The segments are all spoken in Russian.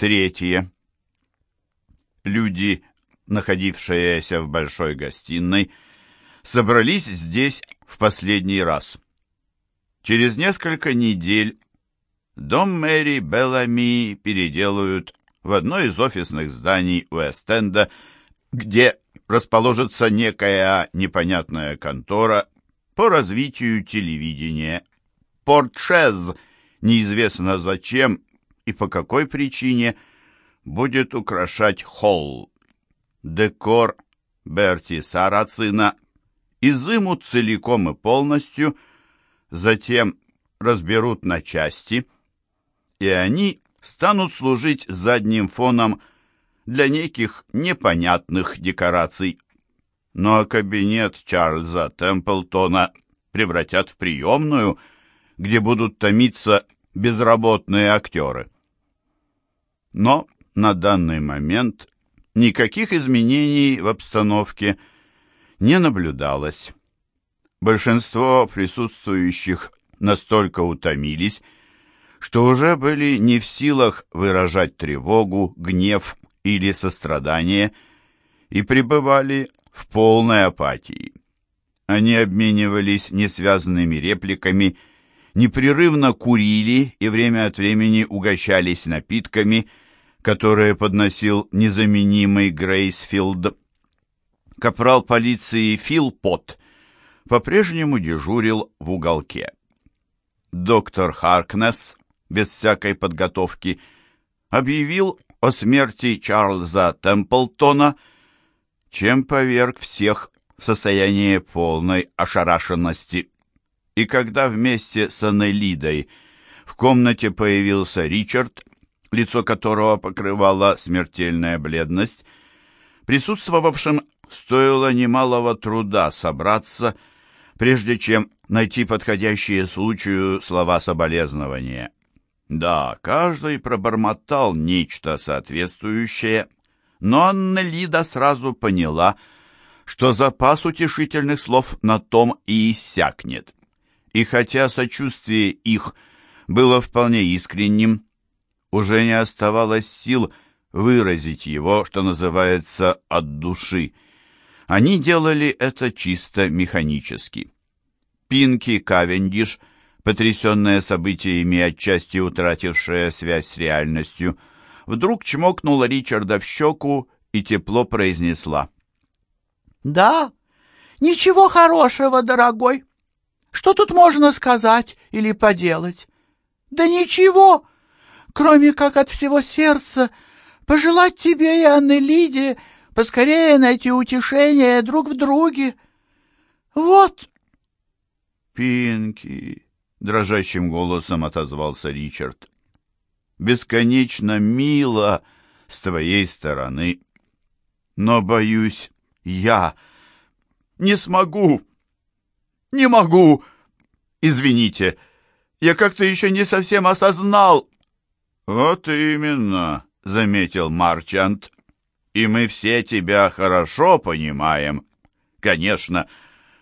Третье. Люди, находившиеся в большой гостиной, собрались здесь в последний раз. Через несколько недель дом Мэри Беллами переделают в одно из офисных зданий Уэст-Энда, где расположится некая непонятная контора по развитию телевидения. Портшез, неизвестно зачем и по какой причине, будет украшать холл. Декор Берти Сарацина изымут целиком и полностью – затем разберут на части, и они станут служить задним фоном для неких непонятных декораций. Ну а кабинет Чарльза Темплтона превратят в приемную, где будут томиться безработные актеры. Но на данный момент никаких изменений в обстановке не наблюдалось. Большинство присутствующих настолько утомились, что уже были не в силах выражать тревогу, гнев или сострадание и пребывали в полной апатии. Они обменивались несвязанными репликами, непрерывно курили и время от времени угощались напитками, которые подносил незаменимый Грейсфилд. Капрал полиции Фил Потт по-прежнему дежурил в уголке. Доктор Харкнес, без всякой подготовки, объявил о смерти Чарльза Темплтона, чем поверг всех в состояние полной ошарашенности. И когда вместе с Аннелидой в комнате появился Ричард, лицо которого покрывала смертельная бледность, присутствовавшим стоило немалого труда собраться прежде чем найти подходящие случаю слова соболезнования. Да, каждый пробормотал нечто соответствующее, но Анна сразу поняла, что запас утешительных слов на том и иссякнет. И хотя сочувствие их было вполне искренним, уже не оставалось сил выразить его, что называется, от души – они делали это чисто механически. Пинки Кавендиш, потрясенная событиями, отчасти утратившая связь с реальностью, вдруг чмокнула Ричарда в щеку и тепло произнесла. «Да, ничего хорошего, дорогой. Что тут можно сказать или поделать? Да ничего, кроме как от всего сердца пожелать тебе и Анны Лидии поскорее найти утешение друг в друге. Вот. Пинки, дрожащим голосом отозвался Ричард. Бесконечно мило с твоей стороны. Но, боюсь, я не смогу. Не могу. Извините, я как-то еще не совсем осознал. Вот именно, заметил Марчант и мы все тебя хорошо понимаем. Конечно,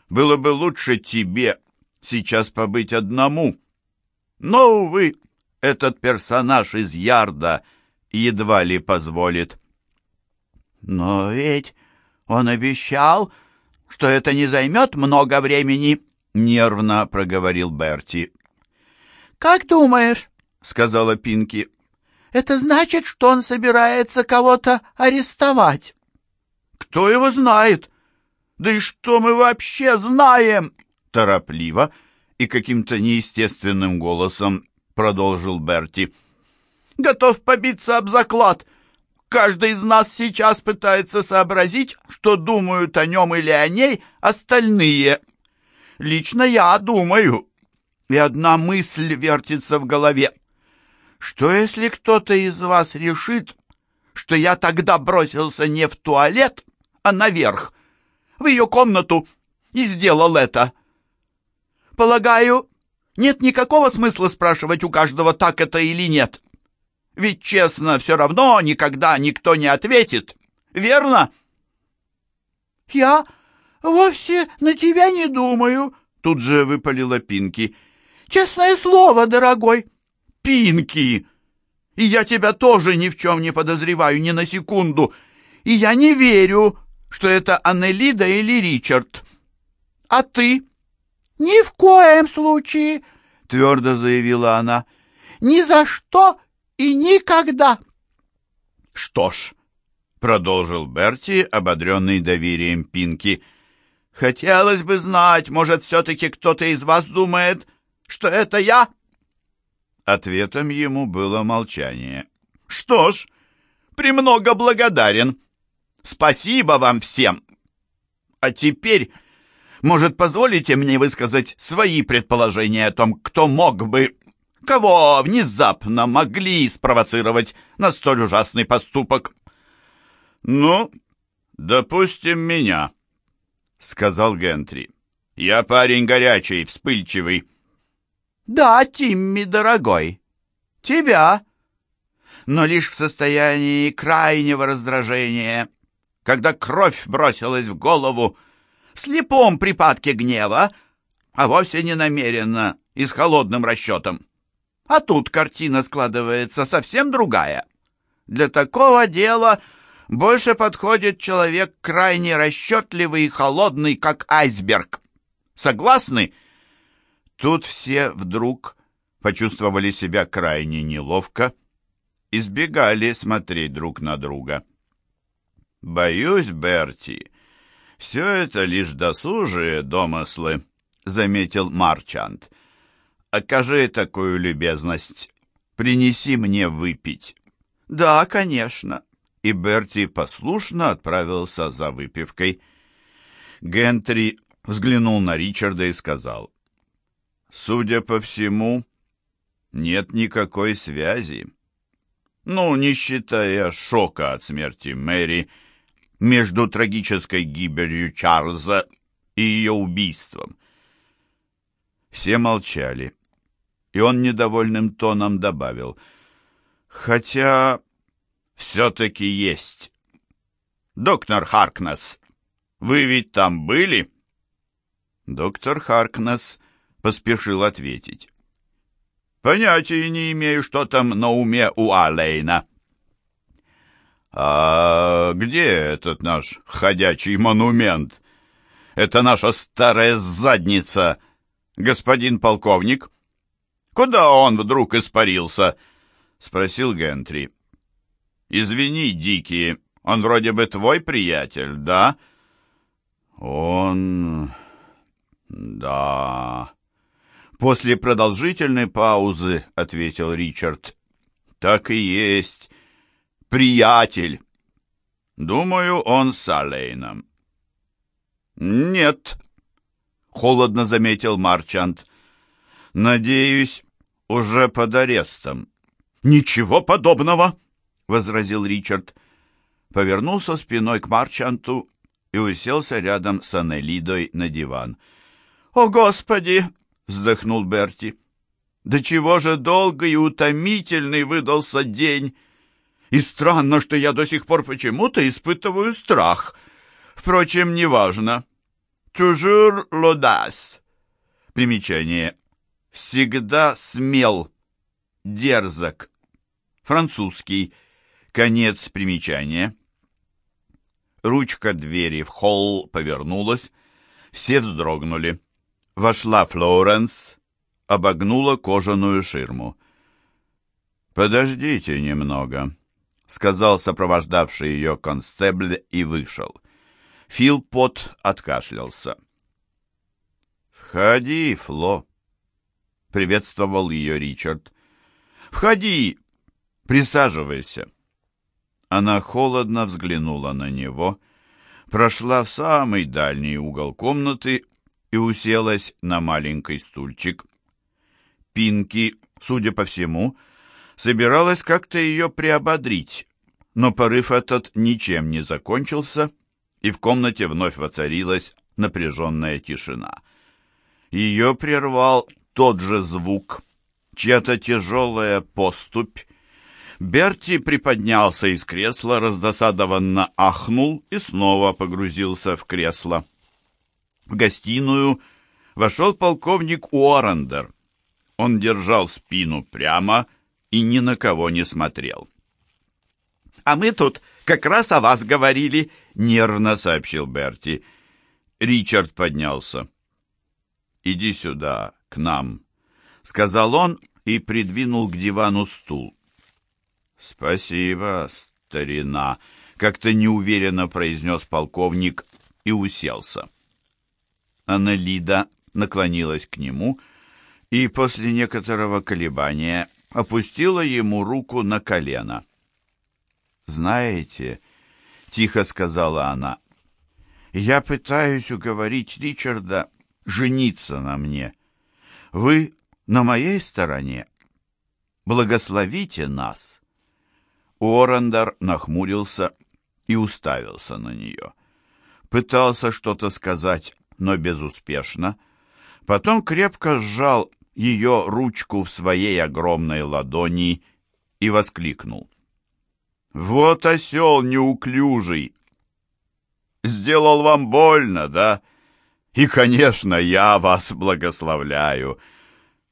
было бы лучше тебе сейчас побыть одному. Но, увы, этот персонаж из Ярда едва ли позволит. Но ведь он обещал, что это не займет много времени, — нервно проговорил Берти. — Как думаешь, — сказала Пинки, это значит, что он собирается кого-то арестовать. Кто его знает? Да и что мы вообще знаем? Торопливо и каким-то неестественным голосом продолжил Берти. Готов побиться об заклад. Каждый из нас сейчас пытается сообразить, что думают о нем или о ней остальные. Лично я думаю. И одна мысль вертится в голове. Что если кто-то из вас решит, что я тогда бросился не в туалет, а наверх, в ее комнату, и сделал это? Полагаю, нет никакого смысла спрашивать у каждого, так это или нет. Ведь, честно, все равно никогда никто не ответит. Верно? Я вовсе на тебя не думаю, тут же выпалила Пинки. Честное слово, дорогой. Пинки! И я тебя тоже ни в чем не подозреваю ни на секунду. И я не верю, что это Аннелида или Ричард. А ты? Ни в коем случае, твердо заявила она. Ни за что и никогда. Что ж, продолжил Берти, ободренный доверием Пинки, хотелось бы знать, может, все-таки кто-то из вас думает, что это я? Ответом ему было молчание. «Что ж, премного благодарен. Спасибо вам всем. А теперь, может, позволите мне высказать свои предположения о том, кто мог бы, кого внезапно могли спровоцировать на столь ужасный поступок?» «Ну, допустим, меня», — сказал Гентри. «Я парень горячий, вспыльчивый». «Да, Тимми, дорогой, тебя, но лишь в состоянии крайнего раздражения, когда кровь бросилась в голову, в слепом припадке гнева, а вовсе не намеренно и с холодным расчетом. А тут картина складывается совсем другая. Для такого дела больше подходит человек крайне расчетливый и холодный, как айсберг. Согласны?» Тут все вдруг почувствовали себя крайне неловко, избегали смотреть друг на друга. «Боюсь, Берти, все это лишь досужие домыслы», — заметил Марчант. «Окажи такую любезность, принеси мне выпить». «Да, конечно». И Берти послушно отправился за выпивкой. Гентри взглянул на Ричарда и сказал, Судя по всему, нет никакой связи. Ну, не считая шока от смерти Мэри, между трагической гибелью Чарльза и ее убийством. Все молчали, и он недовольным тоном добавил, «Хотя все-таки есть. Доктор Харкнес, вы ведь там были?» Доктор Харкнес поспешил ответить. «Понятия не имею, что там на уме у Алейна». «А где этот наш ходячий монумент? Это наша старая задница, господин полковник. Куда он вдруг испарился?» — спросил Гентри. «Извини, Дикий, он вроде бы твой приятель, да?» «Он... да...» После продолжительной паузы ответил Ричард. Так и есть. Приятель. Думаю, он с Алейном. Нет, холодно заметил Марчант. Надеюсь, уже под арестом. Ничего подобного, возразил Ричард. Повернулся спиной к Марчанту и уселся рядом с Анелидой на диван. «О, Господи!» вздохнул Берти. «Да чего же долгий и утомительный выдался день! И странно, что я до сих пор почему-то испытываю страх. Впрочем, неважно. Toujours l'audace». Примечание. «Всегда смел, дерзок». Французский. Конец примечания. Ручка двери в холл повернулась. Все вздрогнули. Вошла Флоренс, обогнула кожаную ширму. «Подождите немного», — сказал сопровождавший ее констебль и вышел. Филпот откашлялся. «Входи, Фло», — приветствовал ее Ричард. «Входи, присаживайся». Она холодно взглянула на него, прошла в самый дальний угол комнаты и уселась на маленький стульчик. Пинки, судя по всему, собиралась как-то ее приободрить, но порыв этот ничем не закончился, и в комнате вновь воцарилась напряженная тишина. Ее прервал тот же звук, чья-то тяжелая поступь. Берти приподнялся из кресла, раздосадованно ахнул и снова погрузился в кресло. В гостиную вошел полковник Уоррендер. Он держал спину прямо и ни на кого не смотрел. «А мы тут как раз о вас говорили», — нервно сообщил Берти. Ричард поднялся. «Иди сюда, к нам», — сказал он и придвинул к дивану стул. «Спасибо, старина», — как-то неуверенно произнес полковник и уселся. Аналида наклонилась к нему и после некоторого колебания опустила ему руку на колено. «Знаете», — тихо сказала она, — «я пытаюсь уговорить Ричарда жениться на мне. Вы на моей стороне. Благословите нас». Уоррендер нахмурился и уставился на нее. Пытался что-то сказать, но безуспешно. Потом крепко сжал ее ручку в своей огромной ладони и воскликнул. «Вот осел неуклюжий! Сделал вам больно, да? И, конечно, я вас благословляю!»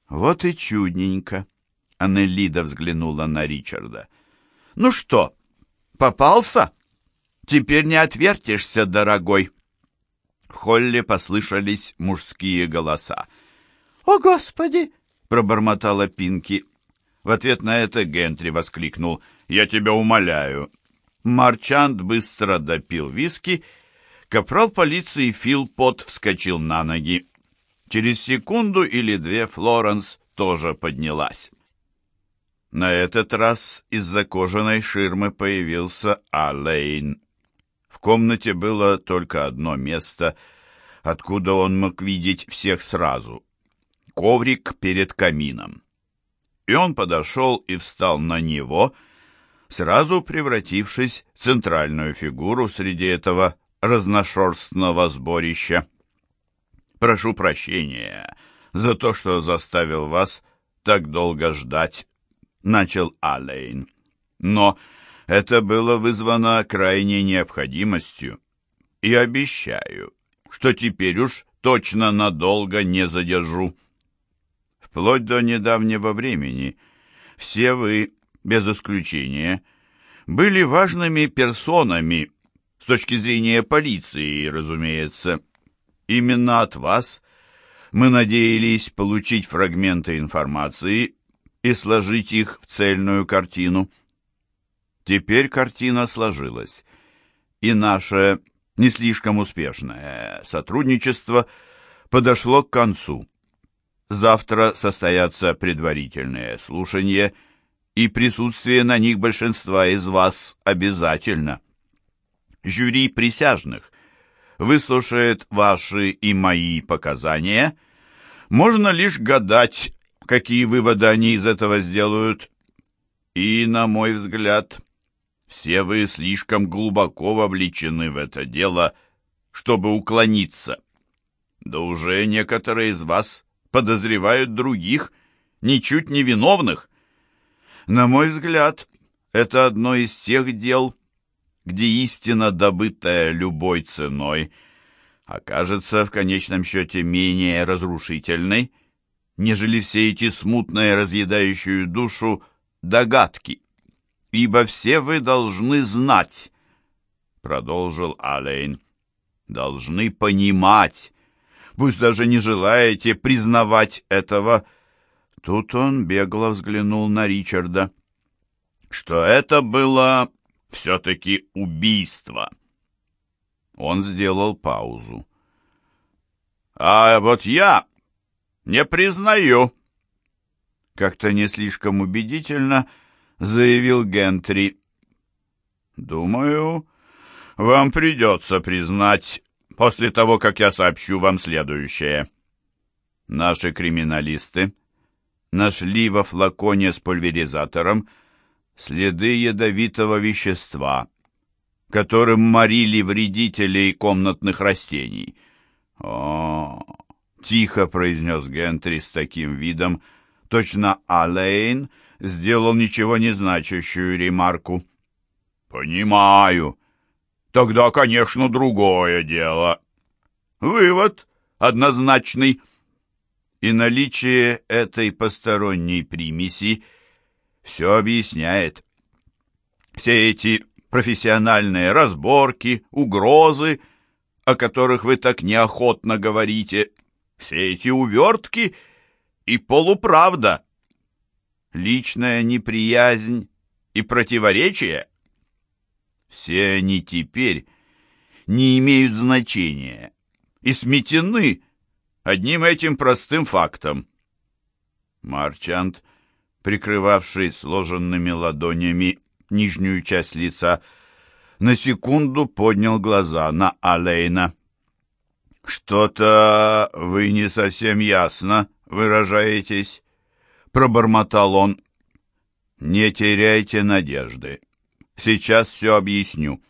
«Вот и чудненько!» — Аннелида взглянула на Ричарда. «Ну что, попался? Теперь не отвертишься, дорогой!» В холле послышались мужские голоса. «О, Господи!» — пробормотала Пинки. В ответ на это Гентри воскликнул «Я тебя умоляю». Марчант быстро допил виски. Капрал полиции Фил Пот вскочил на ноги. Через секунду или две Флоренс тоже поднялась. На этот раз из-за кожаной ширмы появился Алейн. В комнате было только одно место, откуда он мог видеть всех сразу — коврик перед камином. И он подошел и встал на него, сразу превратившись в центральную фигуру среди этого разношерстного сборища. «Прошу прощения за то, что заставил вас так долго ждать», — начал Алейн. «Но это было вызвано крайней необходимостью. И обещаю, что теперь уж точно надолго не задержу. Вплоть до недавнего времени все вы, без исключения, были важными персонами с точки зрения полиции, разумеется. Именно от вас мы надеялись получить фрагменты информации и сложить их в цельную картину. Теперь картина сложилась, и наше не слишком успешное сотрудничество подошло к концу. Завтра состоятся предварительные слушания, и присутствие на них большинства из вас обязательно. Жюри присяжных выслушает ваши и мои показания. Можно лишь гадать, какие выводы они из этого сделают. И, на мой взгляд, все вы слишком глубоко вовлечены в это дело, чтобы уклониться. Да уже некоторые из вас подозревают других, ничуть не виновных. На мой взгляд, это одно из тех дел, где истина, добытая любой ценой, окажется в конечном счете менее разрушительной, нежели все эти смутные, разъедающие душу догадки. Ибо все вы должны знать, — продолжил Алейн, — должны понимать, пусть даже не желаете признавать этого. Тут он бегло взглянул на Ричарда, что это было все-таки убийство. Он сделал паузу. «А вот я не признаю». Как-то не слишком убедительно —— заявил Гентри. «Думаю, вам придется признать, после того, как я сообщу вам следующее. Наши криминалисты нашли во флаконе с пульверизатором следы ядовитого вещества, которым морили вредителей комнатных растений. О, тихо произнес Гентри с таким видом, точно Алейн — сделал ничего не значащую ремарку. «Понимаю. Тогда, конечно, другое дело. Вывод однозначный. И наличие этой посторонней примеси все объясняет. Все эти профессиональные разборки, угрозы, о которых вы так неохотно говорите, все эти увертки и полуправда, личная неприязнь и противоречия, все они теперь не имеют значения и сметены одним этим простым фактом. Марчант, прикрывавший сложенными ладонями нижнюю часть лица, на секунду поднял глаза на Алейна. «Что-то вы не совсем ясно выражаетесь», — пробормотал он. «Не теряйте надежды. Сейчас все объясню.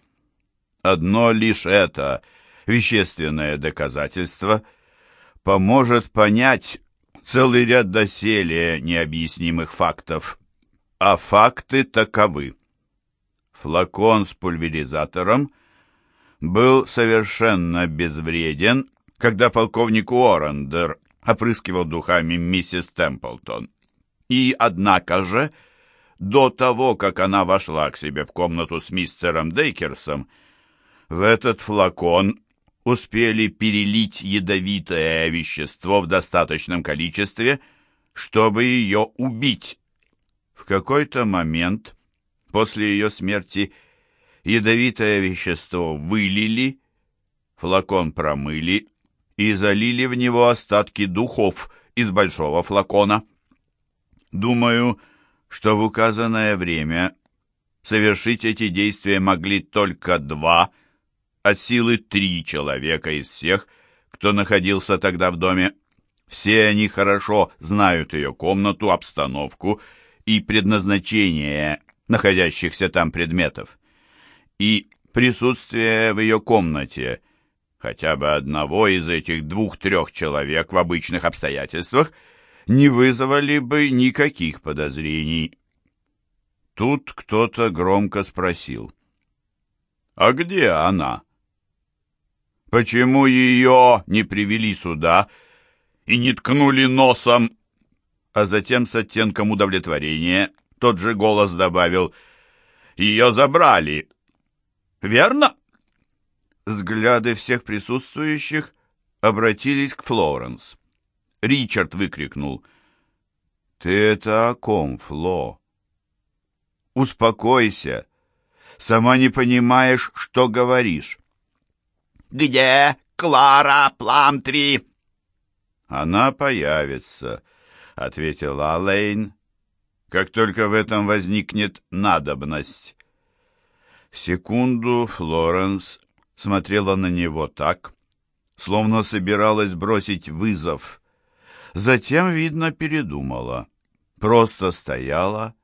Одно лишь это, вещественное доказательство, поможет понять целый ряд доселе необъяснимых фактов. А факты таковы. Флакон с пульверизатором был совершенно безвреден, когда полковник Уоррендер опрыскивал духами миссис Темплтон. И, однако же, до того, как она вошла к себе в комнату с мистером Дейкерсом, в этот флакон успели перелить ядовитое вещество в достаточном количестве, чтобы ее убить. В какой-то момент после ее смерти ядовитое вещество вылили, флакон промыли и залили в него остатки духов из большого флакона. Думаю, что в указанное время совершить эти действия могли только два, от силы три человека из всех, кто находился тогда в доме. Все они хорошо знают ее комнату, обстановку и предназначение находящихся там предметов. И присутствие в ее комнате хотя бы одного из этих двух-трех человек в обычных обстоятельствах – не вызвали бы никаких подозрений. Тут кто-то громко спросил. «А где она?» «Почему ее не привели сюда и не ткнули носом?» А затем с оттенком удовлетворения тот же голос добавил «Ее забрали». «Верно?» Взгляды всех присутствующих обратились к Флоренс. Ричард выкрикнул. «Ты это о ком, Фло?» «Успокойся. Сама не понимаешь, что говоришь». «Где Клара Пламтри?» «Она появится», — ответила Алейн, «как только в этом возникнет надобность». Секунду Флоренс смотрела на него так, словно собиралась бросить вызов, Затем, видно, передумала. Просто стояла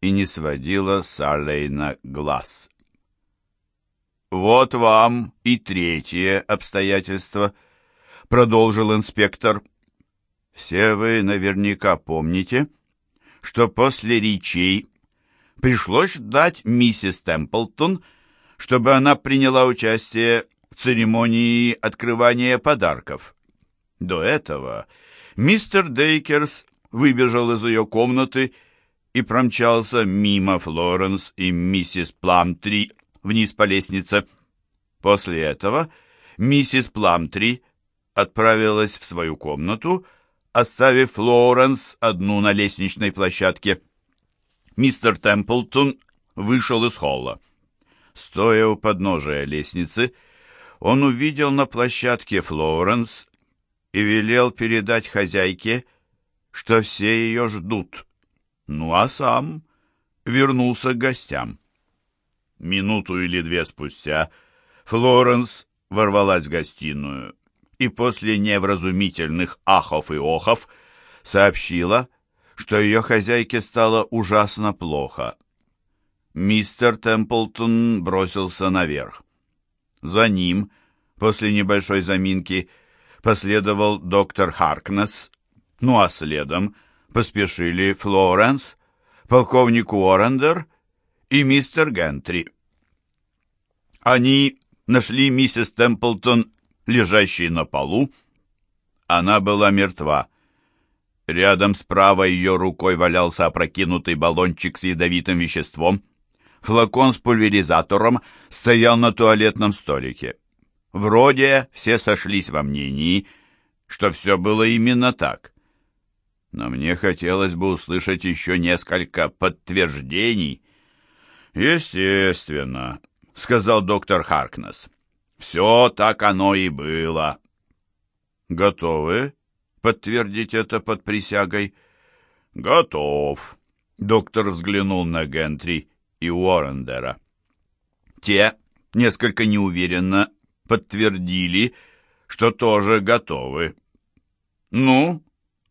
и не сводила с Алейна глаз. «Вот вам и третье обстоятельство», — продолжил инспектор. «Все вы наверняка помните, что после речей пришлось ждать миссис Темплтон, чтобы она приняла участие в церемонии открывания подарков. До этого Мистер Дейкерс выбежал из ее комнаты и промчался мимо Флоренс и миссис Пламтри вниз по лестнице. После этого миссис Пламтри отправилась в свою комнату, оставив Флоренс одну на лестничной площадке. Мистер Темплтон вышел из холла. Стоя у подножия лестницы, он увидел на площадке Флоренс и велел передать хозяйке, что все ее ждут. Ну а сам вернулся к гостям. Минуту или две спустя Флоренс ворвалась в гостиную и после невразумительных ахов и охов сообщила, что ее хозяйке стало ужасно плохо. Мистер Темплтон бросился наверх. За ним, после небольшой заминки, последовал доктор Харкнес, ну а следом поспешили Флоренс, полковник Уоррендер и мистер Гентри. Они нашли миссис Темплтон, лежащей на полу. Она была мертва. Рядом с правой ее рукой валялся опрокинутый баллончик с ядовитым веществом. Флакон с пульверизатором стоял на туалетном столике. Вроде все сошлись во мнении, что все было именно так. Но мне хотелось бы услышать еще несколько подтверждений. «Естественно», — сказал доктор Харкнес. «Все так оно и было». «Готовы подтвердить это под присягой?» «Готов», — доктор взглянул на Гентри и Уоррендера. Те несколько неуверенно подтвердили, что тоже готовы. «Ну,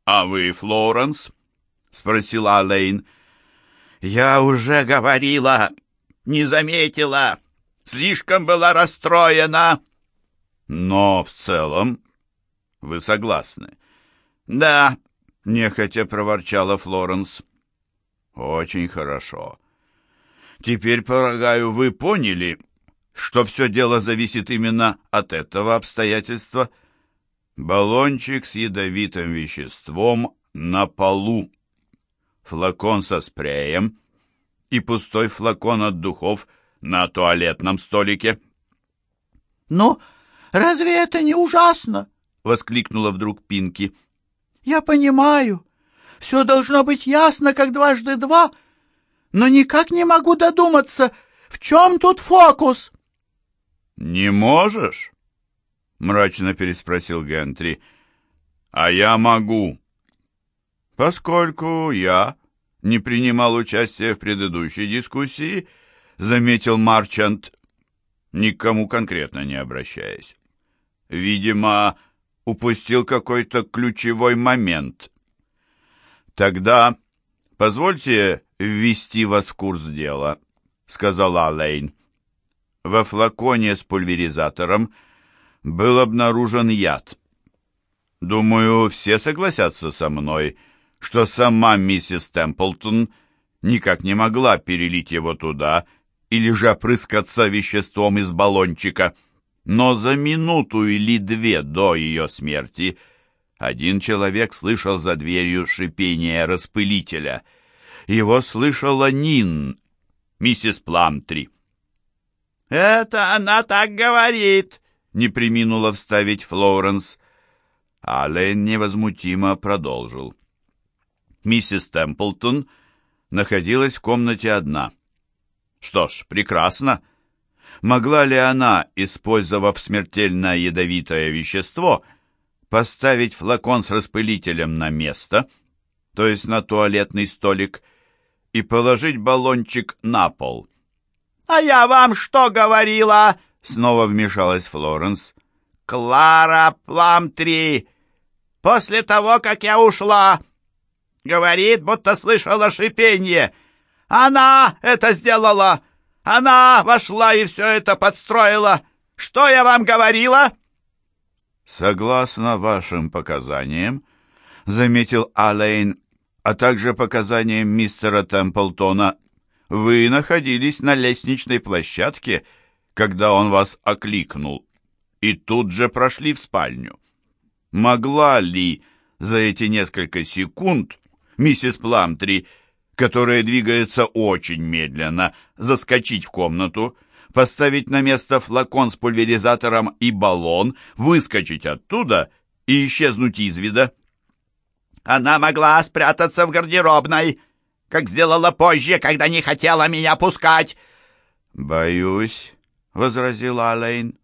а вы, Флоренс?» — спросила Алейн. «Я уже говорила, не заметила, слишком была расстроена». «Но в целом вы согласны?» «Да», — нехотя проворчала Флоренс. «Очень хорошо. Теперь, полагаю, вы поняли, что все дело зависит именно от этого обстоятельства. Баллончик с ядовитым веществом на полу, флакон со спреем и пустой флакон от духов на туалетном столике. «Ну, разве это не ужасно?» — воскликнула вдруг Пинки. «Я понимаю. Все должно быть ясно, как дважды два, но никак не могу додуматься, в чем тут фокус?» «Не можешь?» — мрачно переспросил Гентри. «А я могу, поскольку я не принимал участия в предыдущей дискуссии», — заметил Марчант, никому конкретно не обращаясь. «Видимо, упустил какой-то ключевой момент. Тогда позвольте ввести вас в курс дела», — сказала Лейн. Во флаконе с пульверизатором был обнаружен яд. Думаю, все согласятся со мной, что сама миссис Темплтон никак не могла перелить его туда или же опрыскаться веществом из баллончика. Но за минуту или две до ее смерти один человек слышал за дверью шипение распылителя. Его слышала Нин, миссис Пламтри. «Это она так говорит», — не приминула вставить Флоренс. Аллен невозмутимо продолжил. Миссис Темплтон находилась в комнате одна. Что ж, прекрасно. Могла ли она, использовав смертельно ядовитое вещество, поставить флакон с распылителем на место, то есть на туалетный столик, и положить баллончик на пол? «А я вам что говорила?» — снова вмешалась Флоренс. «Клара Пламтри, после того, как я ушла, говорит, будто слышала шипение. Она это сделала! Она вошла и все это подстроила! Что я вам говорила?» «Согласно вашим показаниям, — заметил Алейн, а также показаниям мистера Темплтона, вы находились на лестничной площадке, когда он вас окликнул, и тут же прошли в спальню. Могла ли за эти несколько секунд миссис Пламтри, которая двигается очень медленно, заскочить в комнату, поставить на место флакон с пульверизатором и баллон, выскочить оттуда и исчезнуть из вида? Она могла спрятаться в гардеробной, как сделала позже, когда не хотела меня пускать!» «Боюсь», — возразила Алейн.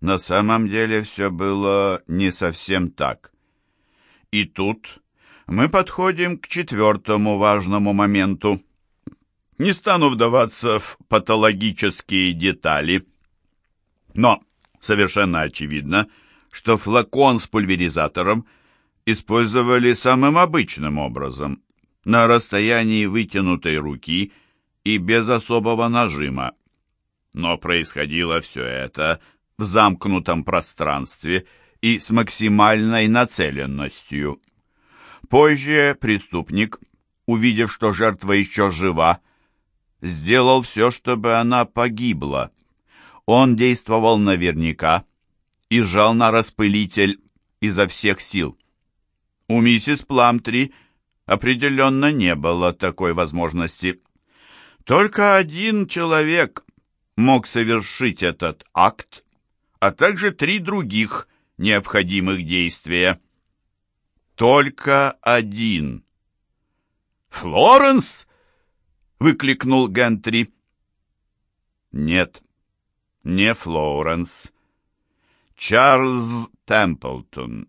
«На самом деле все было не совсем так. И тут мы подходим к четвертому важному моменту. Не стану вдаваться в патологические детали, но совершенно очевидно, что флакон с пульверизатором использовали самым обычным образом, на расстоянии вытянутой руки и без особого нажима. Но происходило все это в замкнутом пространстве и с максимальной нацеленностью. Позже преступник, увидев, что жертва еще жива, сделал все, чтобы она погибла. Он действовал наверняка и жал на распылитель изо всех сил. У миссис Пламтри определенно не было такой возможности. Только один человек мог совершить этот акт, а также три других необходимых действия только один. «Флоренс!» — выкликнул Гентри. «Нет, не Флоренс. Чарльз Темплтон.